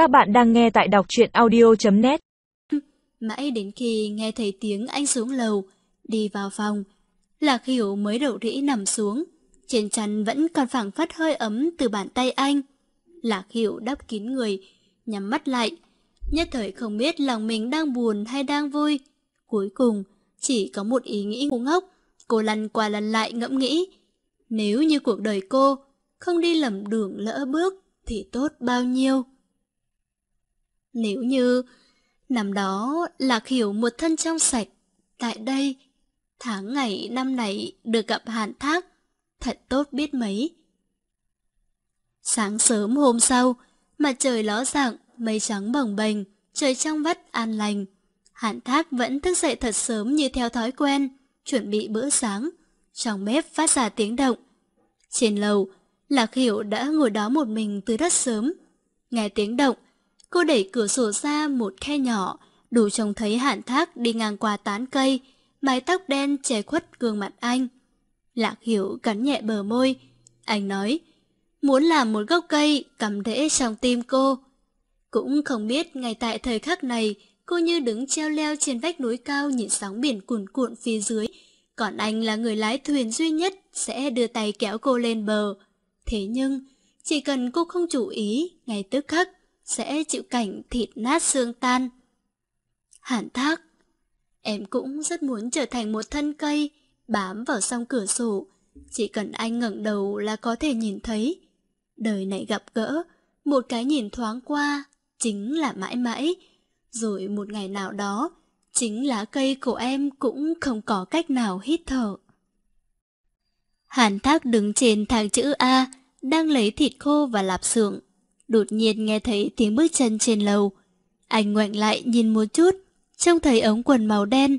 Các bạn đang nghe tại đọc truyện audio.net Mãi đến khi nghe thấy tiếng anh xuống lầu, đi vào phòng, Lạc Hiểu mới đậu rĩ nằm xuống. Trên chăn vẫn còn phảng phất hơi ấm từ bàn tay anh. Lạc Hiểu đắp kín người, nhắm mắt lại. Nhất thời không biết lòng mình đang buồn hay đang vui. Cuối cùng, chỉ có một ý nghĩ ngu ngốc. Cô lăn qua lăn lại ngẫm nghĩ. Nếu như cuộc đời cô không đi lầm đường lỡ bước thì tốt bao nhiêu. Nếu như năm đó Lạc Hiểu một thân trong sạch, tại đây, tháng ngày năm này được gặp Hàn Thác, thật tốt biết mấy. Sáng sớm hôm sau, mặt trời ló dạng, mây trắng bồng bềnh, trời trong vắt an lành. Hàn Thác vẫn thức dậy thật sớm như theo thói quen, chuẩn bị bữa sáng. Trong bếp phát ra tiếng động. Trên lầu, Lạc Hiểu đã ngồi đó một mình từ rất sớm. Nghe tiếng động, cô đẩy cửa sổ ra một khe nhỏ, đủ trông thấy hạn thác đi ngang qua tán cây, mái tóc đen che khuất gương mặt anh. Lạc Hiểu cắn nhẹ bờ môi. Anh nói, muốn làm một gốc cây cắm rễ trong tim cô. Cũng không biết ngay tại thời khắc này, cô như đứng treo leo trên vách núi cao nhìn sóng biển cuồn cuộn phía dưới, còn anh là người lái thuyền duy nhất sẽ đưa tay kéo cô lên bờ. Thế nhưng, chỉ cần cô không chú ý, ngay tức khắc, sẽ chịu cảnh thịt nát xương tan. Hàn thác, em cũng rất muốn trở thành một thân cây, bám vào song cửa sổ. Chỉ cần anh ngẩng đầu là có thể nhìn thấy. Đời này gặp gỡ, một cái nhìn thoáng qua, chính là mãi mãi. Rồi một ngày nào đó, chính lá cây của em cũng không có cách nào hít thở. Hàn Thác đứng trên thang chữ A, đang lấy thịt khô và lạp xưởng. Đột nhiên nghe thấy tiếng bước chân trên lầu. Anh ngoảnh lại nhìn một chút, trông thấy ống quần màu đen.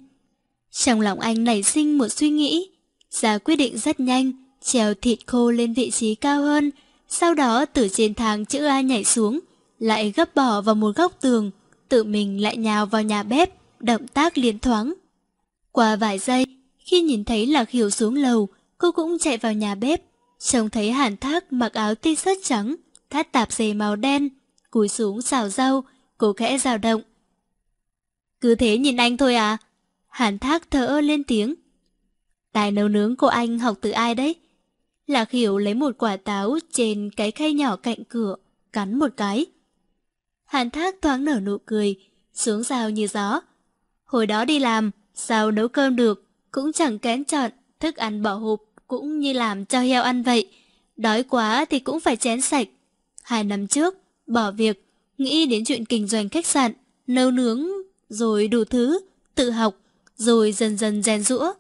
Trong lòng anh nảy sinh một suy nghĩ, ra quyết định rất nhanh, treo thịt khô lên vị trí cao hơn, sau đó từ trên thang chữ A nhảy xuống, lại gấp bỏ vào một góc tường, tự mình lại nhào vào nhà bếp, động tác liên thoáng. Qua vài giây, khi nhìn thấy Lạc Hiểu xuống lầu, cô cũng chạy vào nhà bếp, trông thấy Hàn Thác mặc áo t-shirt trắng, thắt tạp dề màu đen, cúi xuống xào rau, cố khẽ dao động. Cứ thế nhìn anh thôi à? Hàn Thác thở ơ lên tiếng. Tài nấu nướng của anh học từ ai đấy? Lạc Hiểu lấy một quả táo trên cái khay nhỏ cạnh cửa, cắn một cái. Hàn Thác thoáng nở nụ cười, xuống rào như gió. Hồi đó đi làm, sao nấu cơm được, cũng chẳng kén chọn, thức ăn bỏ hộp cũng như làm cho heo ăn vậy. Đói quá thì cũng phải chén sạch. Hai năm trước, bỏ việc, nghĩ đến chuyện kinh doanh khách sạn, nấu nướng, rồi đủ thứ, tự học, rồi dần dần rèn rũa.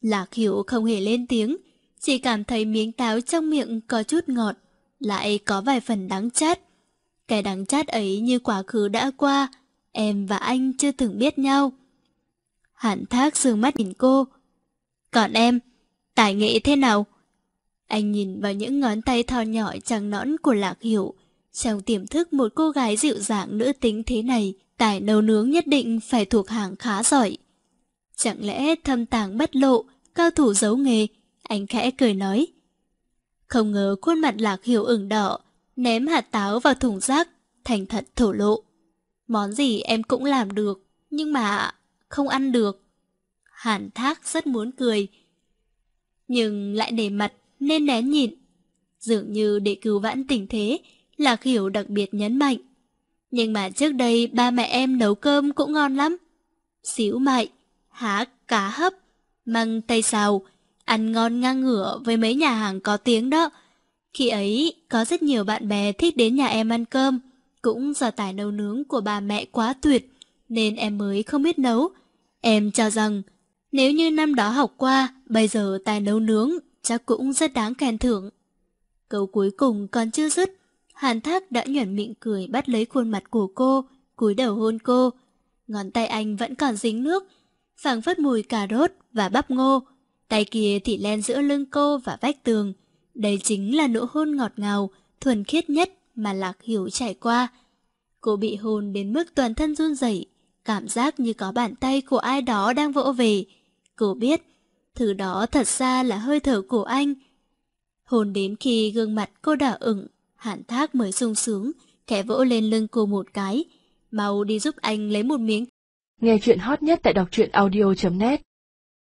Lạc hiểu không hề lên tiếng, chỉ cảm thấy miếng táo trong miệng có chút ngọt, lại có vài phần đắng chát. Cái đắng chát ấy như quá khứ đã qua, em và anh chưa từng biết nhau. Hạn thác sương mắt nhìn cô. Còn em, tài nghệ thế nào? Anh nhìn vào những ngón tay thon nhỏ trắng nõn của Lạc Hiểu. Trong tiềm thức một cô gái dịu dàng nữ tính thế này, tài nấu nướng nhất định phải thuộc hàng khá giỏi. Chẳng lẽ thâm tàng bất lộ, cao thủ giấu nghề, anh khẽ cười nói. Không ngờ khuôn mặt Lạc Hiểu ửng đỏ, ném hạt táo vào thùng rác, thành thật thổ lộ. Món gì em cũng làm được, nhưng mà không ăn được. Hàn Thác rất muốn cười, nhưng lại nề mặt nên nén nhịn. Dường như để cứu vãn tình thế, Lạc Hiểu đặc biệt nhấn mạnh. Nhưng mà trước đây ba mẹ em nấu cơm cũng ngon lắm. Xíu mại, há cá hấp, măng tây xào, ăn ngon ngang ngửa với mấy nhà hàng có tiếng đó. Khi ấy, có rất nhiều bạn bè thích đến nhà em ăn cơm, cũng do tài nấu nướng của bà mẹ quá tuyệt, nên em mới không biết nấu. Em cho rằng, nếu như năm đó học qua, bây giờ tài nấu nướng chắc cũng rất đáng khen thưởng. Câu cuối cùng còn chưa dứt, Hàn Thác đã nhuẩn miệng cười bắt lấy khuôn mặt của cô, cúi đầu hôn cô. Ngón tay anh vẫn còn dính nước, phảng phất mùi cà rốt và bắp ngô. Tay kia thì len giữa lưng cô và vách tường. Đây chính là nụ hôn ngọt ngào, thuần khiết nhất mà Lạc Hiểu trải qua. Cô bị hôn đến mức toàn thân run rẩy, cảm giác như có bàn tay của ai đó đang vỗ về. Cô biết, thứ đó thật ra là hơi thở của anh. hồn đến khi gương mặt cô đỏ ửng, hạn thác mới sung sướng, khẽ vỗ lên lưng cô một cái. Mau đi giúp anh lấy một miếng. Nghe chuyện hot nhất tại đọc truyện audio.net